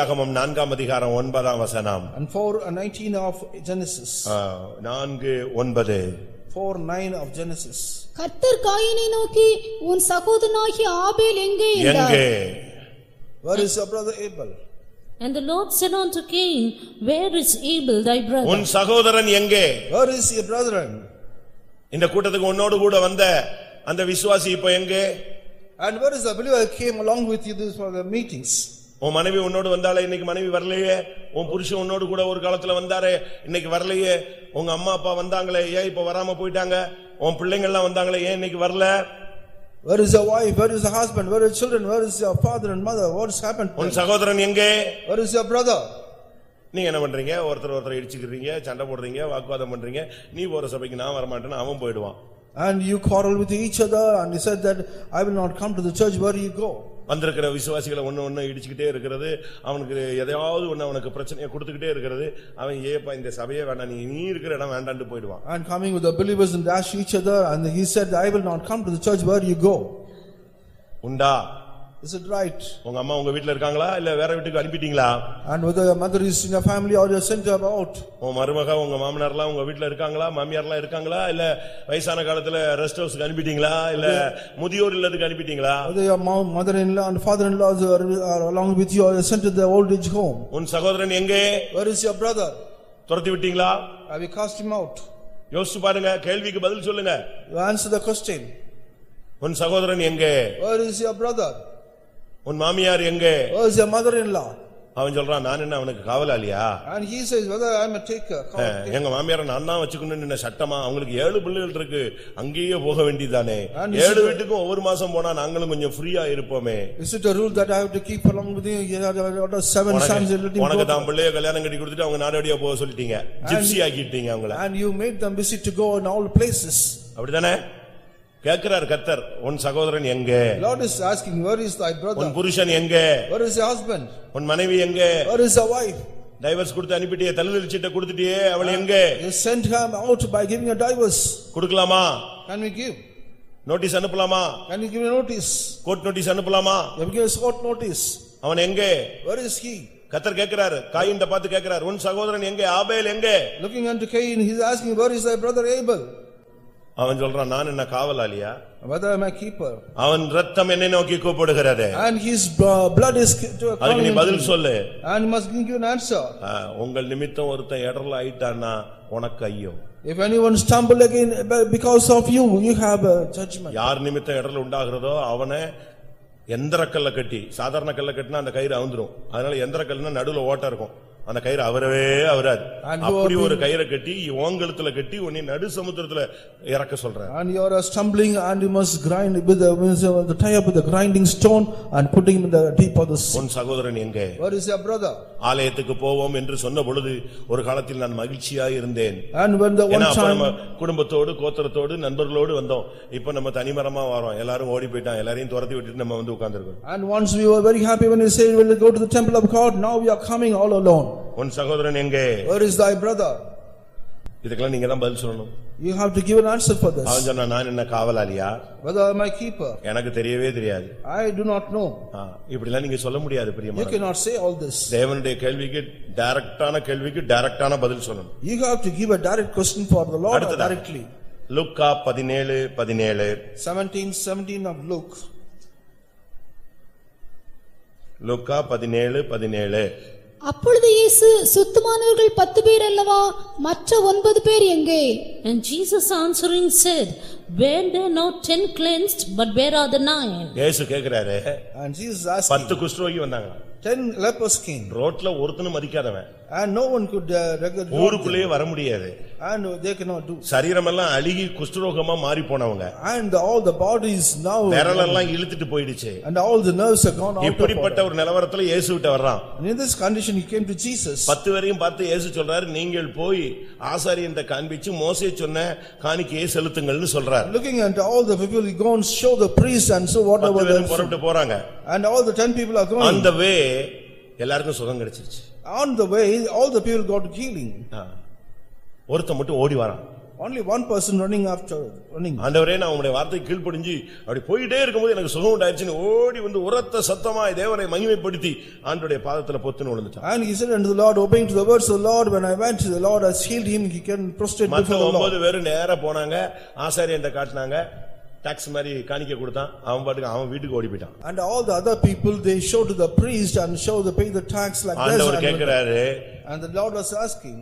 ஆதியாகமம் நான்காம் அதிகாரம் ஒன்பதாம் வசனம் And four uh, nineteen of Genesis, ஆ, நான்கு ஒன்பது four nine of Genesis. கர்த்தர் காயினை நோக்கி உன் சகோதரனாகிய ஆபேல் எங்கே என்றார் எங்கே Where is your brother Abel? And the Lord said unto Cain, Where is Abel thy brother? உன் சகோதரன் எங்கே Where is your brethren? இந்த கூட்டத்துக்கு உன்னோடு கூட வந்த அந்த விசுவாசி இப்ப எங்கே And where is the believer who came along with you this for the meetings? உன் மனைவி உன்னோடு வந்தாலே இன்னைக்கு மனைவி வரலையே உன் புருஷன் உன்னோடு கூட ஒரு காலத்துல வந்தாரே இன்னைக்கு வரலையே உங்க அம்மா அப்பா வந்தாங்களே ஏன் இப்ப வராம போயிட்டாங்க உன் பிள்ளைங்க எல்லாம் வந்தாங்களே ஏன் இன்னைக்கு வரல Where is your wife? Where is the husband? Where is children? Where is your father and mother? What has happened? உன் சகோதரன் எங்கே Where is your brother? நீங்க என்ன பண்றீங்க ஒருத்தர் ஒருத்தர் இடிச்சுக்கிறீங்க சண்டை போடுறீங்க வாக்குவாதம் பண்றீங்க நீ போற சபைக்கு நான் வரமாட்டேன்னு அவன் போயிடுவான் And you quarrel with each other and you said that I will not come to the church. Where you go? வந்திருக்கிற விசுவாசிகளை ஒண்ணு ஒண்ணு இடிச்சுக்கிட்டே இருக்கிறது அவனுக்கு எதையாவது ஒண்ணு அவனுக்கு பிரச்சனையை கொடுத்துக்கிட்டே இருக்கிறது அவன் ஏப்பா இந்த சபையே வேண்டாம் நீ நீ இருக்கிற இடம் வேண்டான்ட்டு போயிடுவான் And coming with the believers and dash each other and he said, I will not come to the church. Where you go? உண்டா Is it right? உங்க அம்மா உங்க வீட்டுல இருக்காங்களா இல்ல வேற வீட்டுக்கு அனுப்பிட்டீங்களா And whether your mother is in your family or you're sent her out. உன் மருமக உங்க மாமனார்லாம் உங்க வீட்டுல இருக்காங்களா மாமியார்லாம் இருக்காங்களா இல்ல வயசான காலத்துல ரெஸ்ட் ஹவுஸ்க்கு அனுப்பிட்டீங்களா இல்ல முதியோர் இல்லத்துக்கு அனுப்பிட்டீங்களா Whether your mom, mother-in-law and father-in-law are, are along with you or you're sent to the old age home. உன் சகோதரன் எங்கே Where is your brother? துரத்தி விட்டீங்களா Have you cast him out? யோசிச்சு பாருங்க கேள்விக்கு பதில் சொல்லுங்க You answer the question. உன் சகோதரன் எங்கே Where is your brother? உன் மாமியார் எங்கே Where is your mother-in-law? அவன் சொல்றான் நான் என்ன அவனுக்கு காவலாளியா And he says, whether I'm a taker. எங்க மாமியார நான் தான் வச்சுக்கணும்னு என்ன சட்டமா அவங்களுக்கு ஏழு பிள்ளைகள் இருக்கு அங்கேயே போக வேண்டியதானே ஏழு வீட்டுக்கும் ஒவ்வொரு மாசம் போனா நாங்களும் கொஞ்சம் ஃப்ரீயா இருப்போமே Is it a rule that I have to keep along with you? To- seven sons, உனக்கு. தான் பிள்ளைய கல்யாணம் கட்டி கொடுத்துட்டு அவங்க நாடோடியா போக சொல்லிட்டீங்க ஜிப்சி ஆக்கிட்டீங்க அவங்கள And you made them visit to go in all places. அப்படிதானே கேட்கிறார் கத்தர் உன் சகோதரன் எங்கே Lord is asking, where is thy உன் brother? புருஷன் எங்கே Where is your husband? உன் மனைவி எங்கே Where is your wife? Divorce கொடுத்து அனுப்பிட்டியே தள்ளுதல் சீட்டை கொடுத்துட்டியே அவள் எங்கே You sent her out by giving a divorce. கொடுக்கலாமா Can we give? நோட்டீஸ் அனுப்பலாமா Can you give a notice? Court notice அனுப்பலாமா have given a court notice. அவன் எங்கே Where is he? கத்தர் கேட்கிறாரு காயின் பார்த்து கேட்கிறார் உன் சகோதரன் எங்கே ஆபேல் எங்கே Looking unto Cain, he's asking, where is thy brother Abel? அவன் சொல்றான் நான் என்ன காவலாளியா Whether I'm a keeper. அவன் ரத்தம் என்னை நோக்கி கூப்பிடுகிறது And his uh, blood is to அதுக்கு நீ பதில். சொல்லு And he must give you an answer. உங்கள் நிமித்தம் ஒருத்தன் இடர்ல ஆயிட்டான்னா உனக்கு ஐயோ If anyone stumble again because of you, you have a judgment. யார் நிமித்தம் இடர்ல உண்டாகிறதோ அவனை எந்திர கல்ல கட்டி சாதாரண கல்ல கட்டினா அந்த கயிறு அவுந்துரும் அதனால எந்திர கல்லுனா நடுவுல ஓட்டை இருக்கும் அந்த கயிறு அவரவே அவராது அப்படி ஒரு கயிறை கட்டி ஓங்கலத்துல கட்டி உன்னை நடு சமுத்திரத்துல இறக்க சொல்றேன் And you are uh, stumbling and you must grind with the, with the the tie up with the grinding stone and putting him in the deep of the sea. உன் சகோதரன் எங்கே Where is your brother? ஆலயத்துக்கு போவோம் என்று சொன்ன பொழுது ஒரு காலத்தில் நான் மகிழ்ச்சியாய் இருந்தேன் And when the one ஏன்னா அப்ப நம்ம time, குடும்பத்தோடு கோத்திரத்தோடு நண்பர்களோடு வந்தோம் இப்ப நம்ம தனிமரமா வரோம் எல்லாரும் ஓடி போயிட்டான் எல்லாரையும் துரத்தி விட்டுட்டு நம்ம வந்து உட்கார்ந்திருக்கோம் and once we were very happy when we said we'll go to the temple of God, now we are coming all alone. உன் சகோதரன் எங்கே Where is thy brother? இதுக்கெல்லாம் நீங்க தான் பதில் சொல்லணும் You have to give an answer for அவன் this. சொன்னா நான் என்ன காவலாளியா Whether I'm a keeper, எனக்கு தெரியவே தெரியாது I do not know. ஆ, இப்படிலாம் நீங்க சொல்ல முடியாது You பிரியமா cannot say all this. தேவனுடைய கேள்விக்கு டைரக்டான கேள்விக்கு டைரக்டான பதில் சொல்லணும் You have to give a direct question for the Lord directly. லுக்கா பதினேழு பதினேழு Seventeen, seventeen of Luke. லுக்கா பதினேழு பதினேழு அப்பொழுது இயேசு சுத்தமானவர்கள் பத்து பேர் அல்லவா மற்ற ஒன்பது பேர் எங்கே And Jesus answering said, Were there not ten cleansed, but where are the nine? இயேசு கேக்குறாரு And Jesus asked, பத்து குஷ்டரோகி வந்தாங்க ten lepers came ரோட்ல ஒருத்தனும் மதிக்காதவன் and no one could uh, regulate ஊருக்குள்ளேயே வர முடியாது and they cannot do. சரீரமெல்லாம் அழுகி குஷ்டரோகமா மாறி போனவங்க And all the bodies now விரலெல்லாம் இழுத்துட்டு போயிடுச்சு and all the nerves are gone out இப்படிப்பட்ட. ஒரு நிலவரத்துல இயேசுகிட்ட வர்றான் And in this condition he came to Jesus. பத்து வரையும் பார்த்து இயேசு சொல்றாரு நீங்கள் போய் ஆசாரியன்ட்ட காண்பிச்சு மோசே சொன்ன காணிக்கையை செலுத்துங்கள்னு சொல்றாரு Looking at all the people, he go and show the priest and so whatever. the- புறப்பட்டு போறாங்க And all the ten people are going. அந்த வே எல்லாருக்கும் சுகம் கிடைச்சிருச்சு On the way, all the people got healing. ஆ. ஒருத்தன் மட்டும் ஓடி வரான் Only one person running after, running. ஆண்டவரே நான் உங்களுடைய வார்த்தை கீழ்ப்படிஞ்சு அப்படி போயிட்டே இருக்கும்போது எனக்கு சுகம் உண்டாயிருச்சுன்னு ஓடி வந்து உரத்த சத்தமாய் தேவனை மகிமைப்படுத்தி ஆண்டுடைய பாதத்துல பொத்துன்னு விழுந்துட்டான் And he said unto the Lord, obeying to the words of the Lord, when I went, the Lord has healed him, he can prostrate மத்த before the Lord. ஒன்பது பேரும் நேரா போனாங்க ஆசாரியன்ட்ட காட்டினாங்க டாக்ஸ் மாதிரி காணிக்க கொடுத்தான் அவன் பாட்டுக்கு அவன் வீட்டுக்கு ஓடி போயிட்டான் And all the other people, they show to the priest and show the pay the tax like this. ஆண்டவர் And கேட்கிறாரு and the Lord was asking,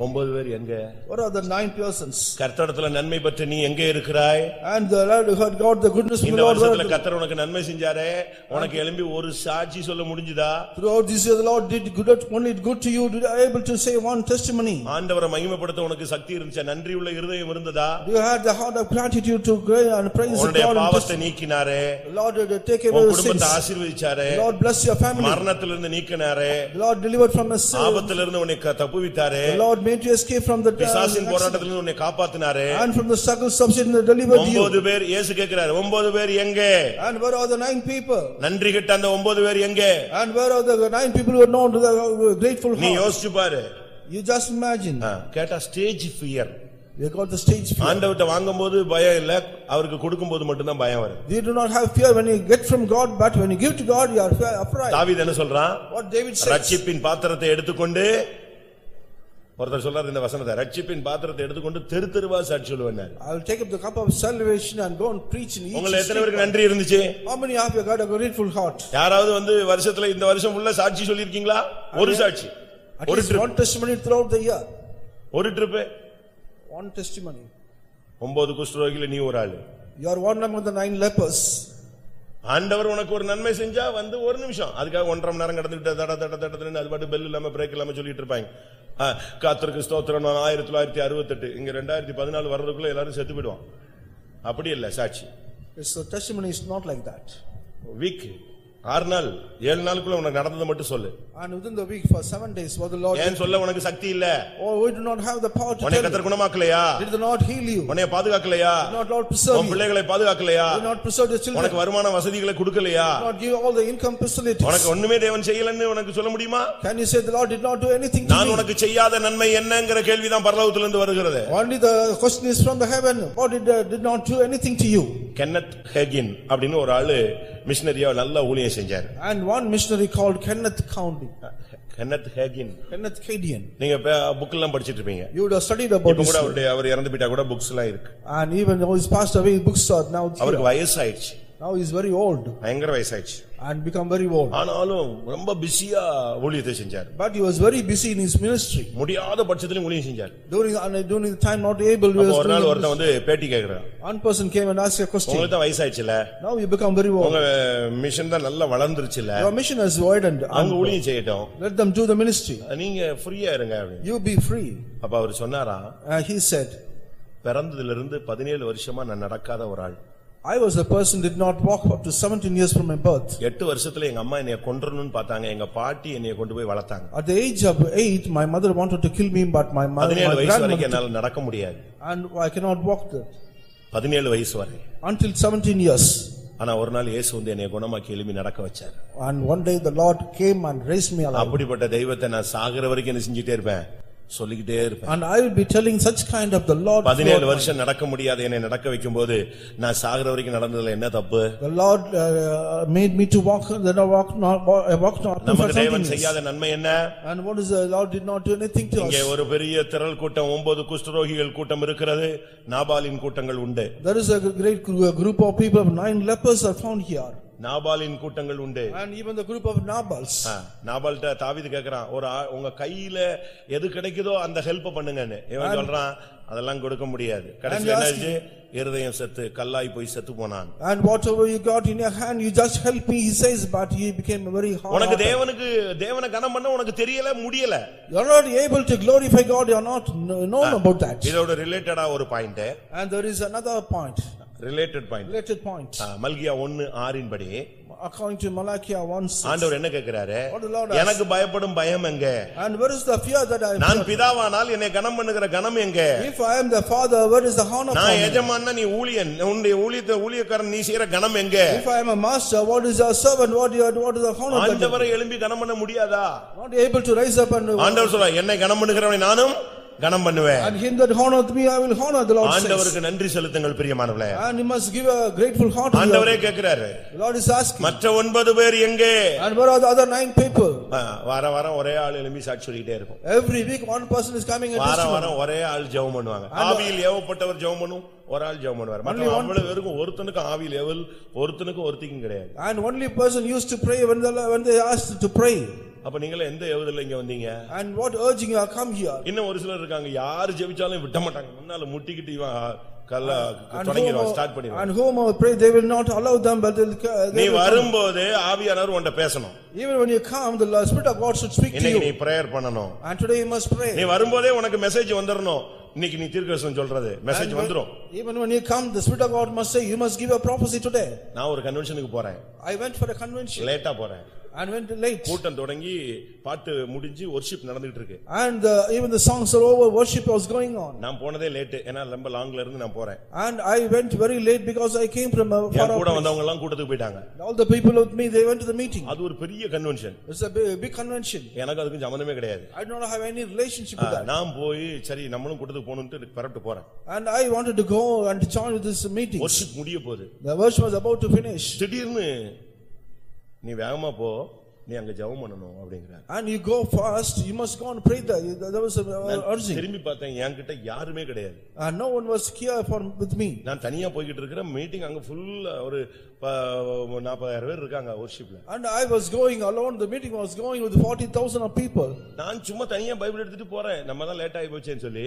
ஒன்பது பேர் எங்க what are the nine persons? கர்த்தடத்துல நன்மை பெற்று நீ எங்கே இருக்கிறாய் And the Lord had got the goodness from இந்த. வருஷத்துல கர்த்தர் உனக்கு நன்மை செஞ்சாரே உனக்கு எழும்பி ஒரு சாட்சி சொல்ல முடிஞ்சுதா Throughout this year, the Lord did good, only good to you, did I able to say one testimony? ஆண்டவரை மகிமைப்படுத்த உனக்கு சக்தி இருந்துச்சா நன்றி உள்ள இருதயம் இருந்ததா You had the heart of gratitude to pray and praise the உன்னுடைய God. and பாவத்தை நீக்கினாரே The Lord did take away உன் your sins. குடும்பத்தை ஆசீர்வதிச்சாரே Lord bless your family. மரணத்திலிருந்து நீக்கினாரே Lord delivered from a sin. ஆபத்திலிருந்து உன்னை தப்புவித்தாரே Lord made you escape from the uh, பிசாசின். போராட்டத்திலிருந்து உன்னை காப்பாத்தினாரே and from the struggles of sin that delivered you. ஒன்பது பேர் இயேசு கேட்கிறார் ஒன்பது பேர் எங்கே And where are the nine people? நன்றி கிட்ட அந்த ஒன்பது பேர் எங்கே And where are the nine people who are known to the uh, grateful நீ heart? யோசிச்சு பாரு You just imagine. கேட்டா stage fear They got the stage fear. ஆண்டவர்ட்ட வாங்கும்போது பயம் இல்ல அவருக்கு கொடுக்கும்போது மட்டும்தான் பயம் வரும் They do not have fear when you get from God, but when you give to God, you are afraid. தாவீது என்ன சொல்றான் What David says. ரட்சிப்பின் பாத்திரத்தை எடுத்துக்கொண்டு ஒருத்தர் சொல்றாரு இந்த வசனத்தை ரட்சிப்பின் பாத்திரத்தை எடுத்துக்கொண்டு தெரு தெருவா சாட்சி சொல்லுவேன் I will take up the cup of salvation and go and preach in each உங்களை எத்தனை. பேருக்கு நன்றி இருந்துச்சு How many of you got a grateful heart? யாராவது வந்து வருஷத்துல இந்த வருஷம் உள்ள சாட்சி சொல்லிருக்கீங்களா ஒரு சாட்சி At ஒரு least one testimony throughout the year. ஒரு ட்ரிப் One testimony. ஒன்பது குஷ்டரோகில நீ ஒரு ஆளு You are one among the nine lepers. ஆண்டவர் உனக்கு ஒரு நன்மை செஞ்சா வந்து ஒரு நிமிஷம் அதுக்காக ஒன்றரை மணி நேரம் கடந்துட்டு தட தட தடன்னு அது பாட்டு பெல் இல்லாம பிரேக் இல்லாம சொல்லிட்டு இருப்பாங்க ஆ, கர்த்தருக்கு ஸ்தோத்திரம். நான் ஆயிரத்தி தொள்ளாயிரத்தி அறுபத்தெட்டு இங்க ரெண்டாயிரத்தி பதினாலு வர்றதுக்குள்ள எல்லாரும் செத்து போயிடுவான். அப்படி இல்ல சாட்சி. The testimony is not like that. Week ஆறு நாள் ஏழு நாளுக்குள்ள உனக்கு நடந்ததை மட்டும் சொல்லு And within the week for seven days, what the Lord ஏன் சொல்ல உனக்கு சக்தி இல்ல Oh, we do not have the power to உன்னை you. குணமாக்கலையா Did the Lord heal you? Did உன்னை பாதுகாக்கலையா not Lord preserve உன்? பிள்ளைகளை பாதுகாக்கலையா Did not preserve your children? உனக்கு வருமான வசதிகளை கொடுக்கலையா Did not give all the income facilities? உனக்கு ஒண்ணுமே தேவன் செய்யலன்னு உனக்கு சொல்ல முடியுமா Can you say the Lord did not do anything to நான்? உனக்கு செய்யாத நன்மை என்னங்கிற கேள்விதான் பரலோகத்திலிருந்து வருகிறது Only the question is from the heaven. God did, uh, did not do anything to you. Kenneth Hagin அப்படின்னு ஒரு ஆளு மிஷனரியா நல்ல ஊழியம் செஞ்சாரு And one missionary called Kenneth County, Kenneth Hagin Kenneth Cadian. நீங்க புக் எல்லாம் படிச்சிட்டு இருப்பீங்க You would have studied about இப்ப this. கூட அவருடைய அவர் இறந்து போயிட்டா கூட புக்ஸ் எல்லாம் இருக்கு And even though he's passed away, books are now அவருக்கு here. வயசாயிடுச்சு Now he's very old பயங்கர வயசாயிடுச்சு and become very old. ஆனாலும் ரொம்ப பிஸியா ஊழியத்தை செஞ்சாரு But he was very busy in his ministry. முடியாத பட்சத்திலும் ஊழியம் செஞ்சாரு During, and during the time not able, he அப்ப was ஒரு நாள் doing ஒருத்தன் this. வந்து பேட்டி கேக்குறான் One person came and asked a question. உங்களுக்கு தான் வயசாயிடுச்சுல Now you become very old. உங்க மிஷன் தான் நல்லா வளர்ந்துருச்சுல Your mission has widened. அவங்க and ஊழியம் செய்யட்டும் Let them do the ministry. நீங்க ஃப்ரீயா இருங்க அப்படின்னு You be free. அப்ப அவர் சொன்னாரா And he said, பிறந்ததுல இருந்து பதினேழு வருஷமா நான் நடக்காத ஒரு ஆள் I was a person did not walk up to 17 years from my birth. எட்டு வருஷத்துல எங்க அம்மா என்னைய கொன்றணும்னு பார்த்தாங்க எங்க பாட்டி என்னைய கொண்டு போய் வளர்த்தாங்க At the age of eight, my mother wanted to kill me, but my mother, my grandmother, என்னால நடக்க முடியாது and I cannot walk that. பதினேழு வயசு வரை Until 17 years. ஆனா ஒரு நாள் இயேசு வந்து என்னைய குணமாக்கி எழுப்பி நடக்க வச்சார் And one day the Lord came and raised me alive. அப்படிப்பட்ட தெய்வத்தை நான் சாகுற வரைக்கும் என்ன செஞ்சுட்டே இருப்பேன் சொல்லிக்கிட்டே இருப்பேன் And I will be telling such kind of the Lord. பதினேழு throughout my- வருஷம் நடக்க முடியாத என்னை நடக்க வைக்கும் போது நான் சாகுற வரைக்கும் நடந்ததுல என்ன தப்பு The Lord uh, made me to walk, then I walk not, I walk not நமக்கு 17 தேவன். செய்யாத நன்மை என்ன And what is the Lord did not do anything to இங்கே us. ஒரு பெரிய திரள் கூட்டம் ஒன்பது குஷ்டரோகிகள் கூட்டம் இருக்கிறது நாபாலின் கூட்டங்கள் உண்டு There is a great gr- group of people, nine lepers are found here. நாபாலின் கூட்டங்கள் உண்டு And even the group of Nabals. நாபால்ட்ட தாவீது கேக்குறான் ஒரு உங்க கையில எது கிடைக்குதோ அந்த ஹெல்ப் பண்ணுங்கன்னு இவன் சொல்றான் அதெல்லாம் கொடுக்க முடியாது And என்னாச்சு இருதயம் செத்து கல்லாய் போய் செத்து போனான் And whatever you got in your hand, you just help me, he says, but he became very hard. உனக்கு தேவனுக்கு தேவனை கனம் பண்ண உனக்கு தெரியல முடியல You're not able to glorify God, you're not kn- known about that. இதோட ரிலேட்டடா ஒரு point And there is another point, related point related point. மல்கியா ஒன்னு ஆறின் படி According to Malachi 1 6. ஆண்டவர் என்ன கேக்குறாரு. எனக்கு பயப்படும் பயம் எங்க And where is the fear that I நான்? பிதாவானால் என்னை கனம் பண்ணுகிற கனம் எங்க If I am the father, where is the honor நான்? எஜமான்னா நீ ஊழியன் உன்னுடைய ஊழியத்தை ஊழியக்காரன் நீ செய்யற கனம் எங்க If I am a master, what is your servant, what you what is the honor ஆண்டவரை எழும்பி கனம் பண்ண முடியாதா Not able to rise up and ஆண்டவர் சொல்ற என்னை கனம் பண்ணுகிறவனை நானும் கனம் பண்ணுவேன் And him that honoreth me, I will honor, the Lord says. ஆண்டவருக்கு நன்றி செலுத்துங்கள் பிரியமானவர்களே And you must give a grateful heart to the ஆண்டவரே Lord. கேக்குறாரு The Lord is asking, மற்ற ஒன்பது பேர் எங்கே and where are the other nine people? ஆ, வார வாரம் ஒரே ஆள் எழும்பி சாட்சி சொல்லிக்கிட்டே இருக்கும் Every week, one person is coming and வாரம் testimony. வாரம் ஒரே ஆள் ஜெபம் பண்ணுவாங்க ஆவியில் ஏவப்பட்டவர் ஜெபம் பண்ணும் ஒரு ஆள் ஜெபம் பண்ணுவார் மற்ற அவ்வளவு பேருக்கும் ஒருத்தனுக்கும் ஆவியில் ஏவல் ஒருத்தனுக்கும் ஒருத்திக்கும் கிடையாது And only person used to pray when the, when they asked to pray. அப்ப நீங்களே எந்த ஏவுதல்ல இங்க வந்தீங்க And what urging you have come here? இன்னும் ஒரு சிலர் இருக்காங்க யாரு ஜெபிச்சாலும் விட்ட மாட்டாங்க முன்னால முட்டிக்கிட்டு இவன் கல்ல And தொடங்கிடுவான் ஸ்டார்ட் பண்ணிடுவான் and whom I pray, they will not allow them, but they'll, நீ they will come. வரும்போது ஆவியானவர் உன்கிட்ட பேசணும் Even when you come, the Spirit of God should speak to இன்னைக்கு நீ you. பிரேயர் பண்ணணும் And today you must pray. நீ வரும்போதே உனக்கு மெசேஜ் வந்துடணும் இன்னைக்கு நீ தீர்க்கதரிசனம் சொல்றது மெசேஜ் And வந்துரும் when- Even when you come, the Spirit of God must say, you must give a prophecy today. நான் ஒரு கன்வென்ஷனுக்கு போறேன் I went for a convention லேட்டா போறேன் and went late. கூட்டம் தொடங்கி பாட்டு முடிஞ்சு ஒர்ஷிப் நடந்துட்டு இருக்கு And uh, even the songs are over, worship was going on. நான் போனதே லேட் ஏன்னா ரொம்ப லாங்ல இருந்து நான் போறேன் And I went very late because I came from a far N off கூட place. வந்தவங்க எல்லாம் கூட்டத்துக்கு போயிட்டாங்க All the people with me, they went to the meeting. அது ஒரு பெரிய convention It's a big, big convention. எனக்கு அதுக்கு சம்மந்தமே கிடையாது I do not have any relationship with that. நான் போய் சரி நம்மளும் கூட்டத்துக்கு போகணும்னு பரப்பிட்டு போறேன் And I wanted to go and join with this meeting. Worship முடிய போகுது The worship was about to finish. திடீர்னு நீ வேகமாக போ. நீ அங்க ஜெபம் பண்ணணும் அப்படிங்கிறார் And you go fast, you must go and pray there. That was uh, urging. திரும்பி பார்த்தேன் என்கிட்ட யாருமே கிடையாது And no one was here for, with me. நான் தனியா போய்கிட்டு இருக்கிறேன் மீட்டிங் அங்க ஃபுல்லா ஒரு ப- நாற்பதாயிரம் பேர் இருக்காங்க And I was going alone, the meeting was going with forty thousand of people. நான் சும்மா தனியா பைபிள் எடுத்துட்டு போறேன் நம்ம தான் லேட் ஆகி போச்சேன்னு சொல்லி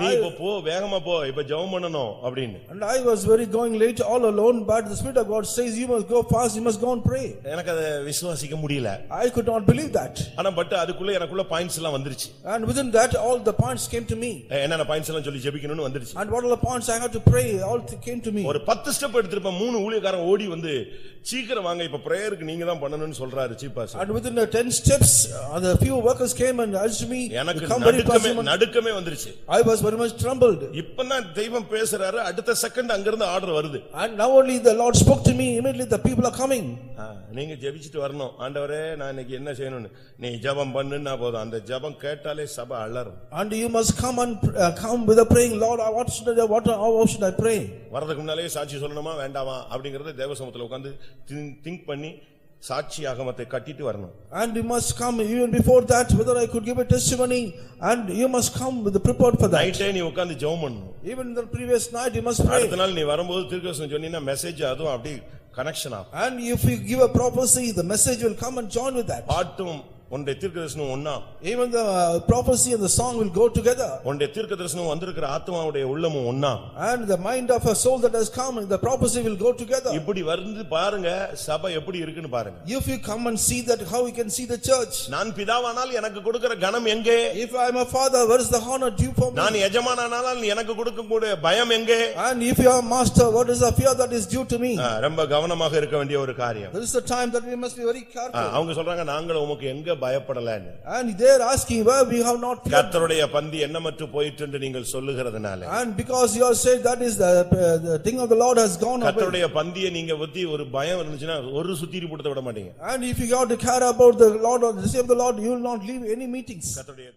நீ இப்ப போ வேகமா போ இப்ப ஜெபம் பண்ணணும் அப்படின்னு And I was very going late all alone, but the Spirit of God says, you must go fast, you must go and pray. எனக்கு அதை விசுவாசிக்க முடியல I could not believe that. ஆனா பட் அதுக்குள்ள எனக்குள்ள பாயிண்ட்ஸ் எல்லாம் வந்துருச்சு And within that, all the points came to me. என்னென்ன பாயிண்ட்ஸ் எல்லாம் சொல்லி ஜெபிக்கணும்னு வந்துருச்சு And what are the points I had to pray, all th- came to me. ஒரு பத்து ஸ்டெப் எடுத்திருப்பேன் மூணு ஊழியக்காரன் ஓடி வந்து சீக்கிரம் வாங்க இப்ப பிரேயருக்கு நீங்க தான் பண்ணணும்னு சொல்றாரு சீப்பாஸ் And within the ten steps, uh, the few workers came and urged me, எனக்கு "You come very fast." நடுக்கமே நடுக்கமே வந்துருச்சு I was very much trembled. இப்பதான் தெய்வம் பேசுறாரு அடுத்த செகண்ட் அங்கிருந்து ஆர்டர் வருது And now only the Lord spoke to me, immediately the people are coming. ஆ, நீங்க ஜெபிச்சுட்டு வரணும் ஆண்டவரே நான் இன்னைக்கு என்ன செய்யணும்னு நீ ஜெபம் பண்ணுன்னா போதும் அந்த ஜெபம் கேட்டாலே சபை அலறும் And you must come and uh, come with a praying, Lord, uh, what should I, what, how should I pray? வரதுக்கு முன்னாலே சாட்சி சொல்லணுமா வேண்டாமா அப்படிங்கறத தேவசமத்துல உட்கார்ந்து திங்க் பண்ணி சாட்சி ஆகமத்தை கட்டிட்டு வரணும் And you must come even before that, whether I could give a testimony, and you must come with the prepared for that. நைட்டே நீ உட்கார்ந்து ஜெபம் பண்ணணும் Even the previous night, you must pray. அடுத்த நாள் நீ வரும்போது திருக்கசனம் சொன்னீங்கன்னா மெசேஜ் அதுவும் அப்படி கனெக்ஷன் ஆகும் And if you give a prophecy, the message will come and join with that. பாட்டும் உன்னுடைய தீர்க்கதரிசனம் ஒண்ணா Even the uh, prophecy and the song will go together. உன்னுடைய தீர்க்கதரிசனம் வந்திருக்கிற ஆத்மாவுடைய உள்ளமும் ஒண்ணா And the mind of a soul that has come, the prophecy will go together. இப்படி வந்து பாருங்க சபை எப்படி இருக்குன்னு பாருங்க If you come and see that, how you can see the church? நான் பிதாவானால் எனக்கு கொடுக்கிற கனம் எங்கே If I am a father, where is the honor due for me? நான் எஜமானானால் எனக்கு கொடுக்கக்கூடிய பயம் எங்கே And if you are master, what is the fear that is due to me? ஆ, ரொம்ப கவனமாக இருக்க வேண்டிய ஒரு காரியம் This is the time that we must be very ah, careful. அவங்க சொல்றாங்க நாங்களும் உமக்கு எங்க பயப்படலன்னு And they are asking where we have not feared. கர்த்தருடைய பந்தி எண்ணமற்று போயிட்டு என்று நீங்கள் சொல்லுகிறதுனால And because you are saying that is the, uh, the thing of the Lord has gone away. கர்த்தருடைய பந்தியை நீங்க பத்தி ஒரு பயம் இருந்துச்சுன்னா ஒரு சுத்திரி போட்டு விட மாட்டீங்க And if you got to care about the Lord or the same of the Lord, you will not leave any meetings. கர்த்தருடைய